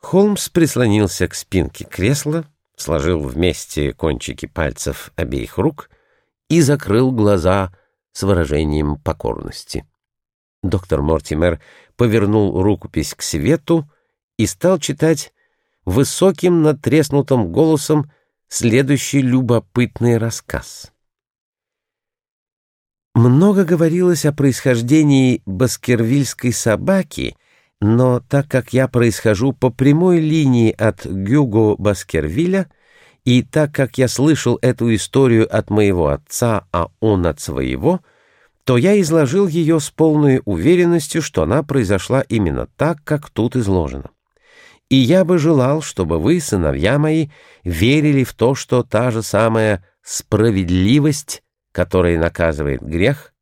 Холмс прислонился к спинке кресла, сложил вместе кончики пальцев обеих рук и закрыл глаза с выражением покорности. Доктор Мортимер повернул рукопись к свету и стал читать высоким натреснутым голосом следующий любопытный рассказ. Много говорилось о происхождении баскервильской собаки — но так как я происхожу по прямой линии от Гюго Баскервилля, и так как я слышал эту историю от моего отца, а он от своего, то я изложил ее с полной уверенностью, что она произошла именно так, как тут изложено. И я бы желал, чтобы вы, сыновья мои, верили в то, что та же самая справедливость, которая наказывает грех,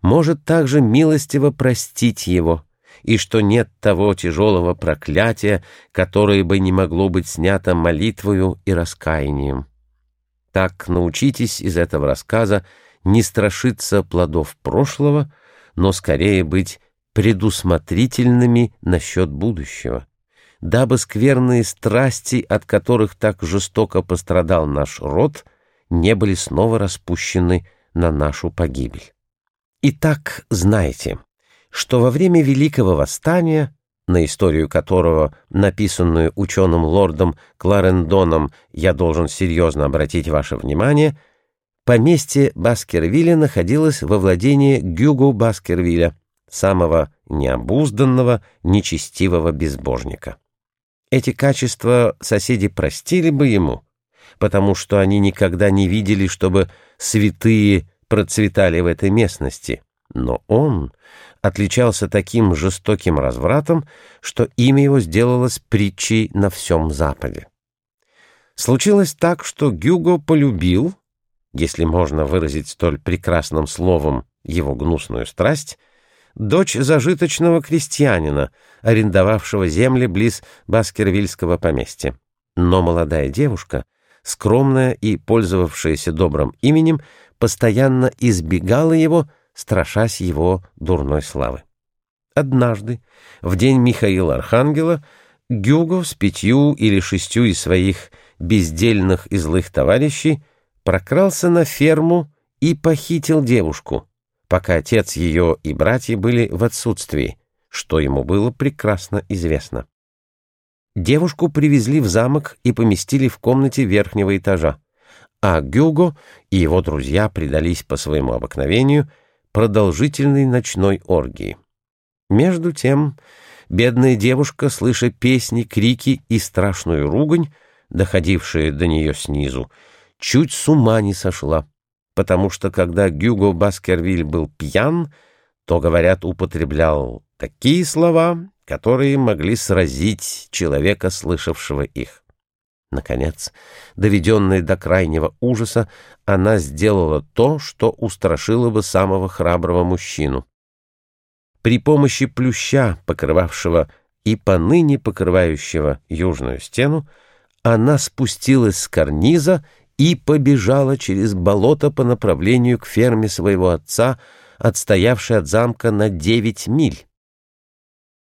может также милостиво простить его — и что нет того тяжелого проклятия, которое бы не могло быть снято молитвою и раскаянием. Так научитесь из этого рассказа не страшиться плодов прошлого, но скорее быть предусмотрительными насчет будущего, дабы скверные страсти, от которых так жестоко пострадал наш род, не были снова распущены на нашу погибель. Итак, знайте, что во время Великого Восстания, на историю которого, написанную ученым лордом Кларендоном, я должен серьезно обратить ваше внимание, поместье Баскервилля находилось во владении Гюго Баскервилля, самого необузданного, нечестивого безбожника. Эти качества соседи простили бы ему, потому что они никогда не видели, чтобы святые процветали в этой местности — но он отличался таким жестоким развратом, что имя его сделалось притчей на всем Западе. Случилось так, что Гюго полюбил, если можно выразить столь прекрасным словом его гнусную страсть, дочь зажиточного крестьянина, арендовавшего земли близ Баскервильского поместья. Но молодая девушка, скромная и пользовавшаяся добрым именем, постоянно избегала его, страшась его дурной славы. Однажды, в день Михаила Архангела, Гюго с пятью или шестью из своих бездельных и злых товарищей прокрался на ферму и похитил девушку, пока отец ее и братья были в отсутствии, что ему было прекрасно известно. Девушку привезли в замок и поместили в комнате верхнего этажа, а Гюго и его друзья предались по своему обыкновению — продолжительной ночной оргии. Между тем, бедная девушка, слыша песни, крики и страшную ругань, доходившие до нее снизу, чуть с ума не сошла, потому что когда Гюго Баскервиль был пьян, то, говорят, употреблял такие слова, которые могли сразить человека, слышавшего их. Наконец, доведенная до крайнего ужаса, она сделала то, что устрашило бы самого храброго мужчину. При помощи плюща, покрывавшего и поныне покрывающего южную стену, она спустилась с карниза и побежала через болото по направлению к ферме своего отца, отстоявшей от замка на девять миль.